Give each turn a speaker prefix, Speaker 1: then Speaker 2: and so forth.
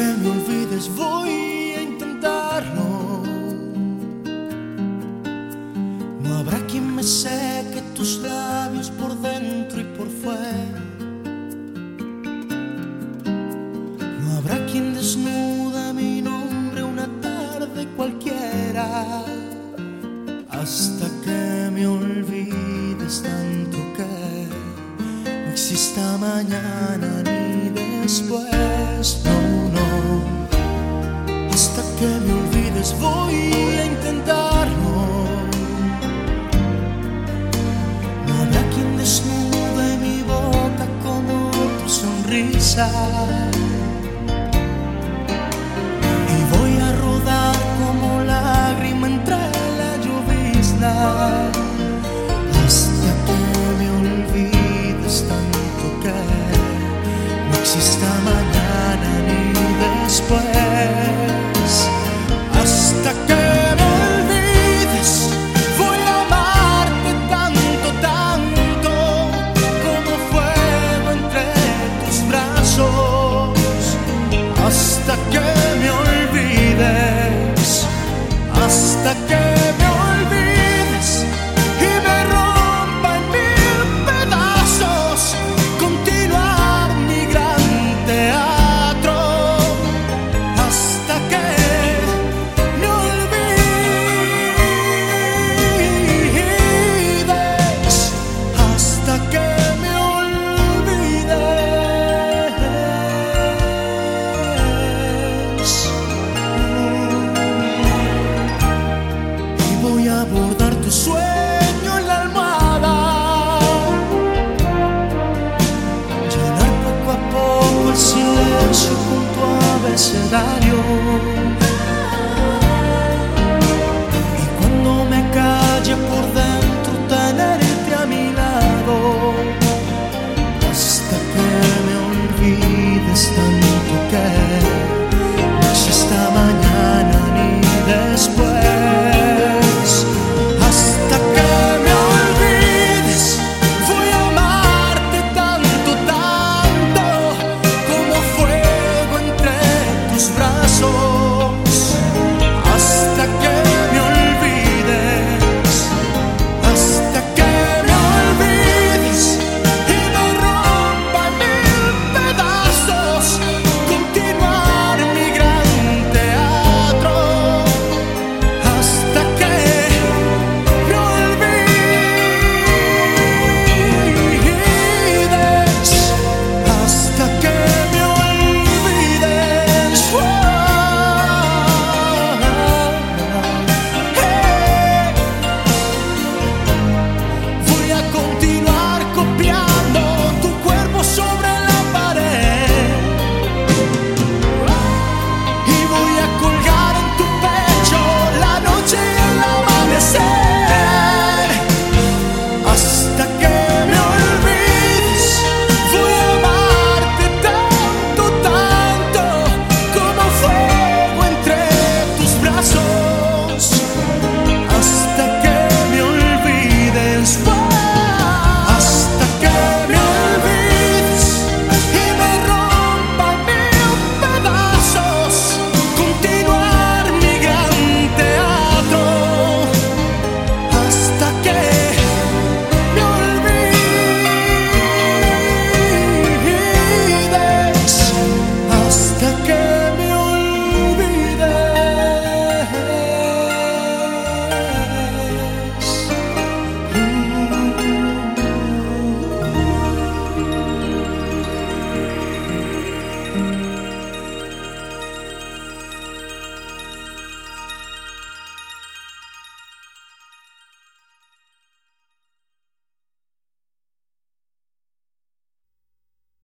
Speaker 1: olvides, voy a intentarlo. No habrá quien me seque tus labios por dentro y por fuera. No habrá quien desnuda mi nombre una tarde cualquiera. Hasta que me olvides tanto que no exista mañana ni después. Quien desnude mi boca como tu sonrisa. Y voy a rodar como lágrima entre la llovizna. Hasta que me olvides tanto que no exista mañana 是大牛。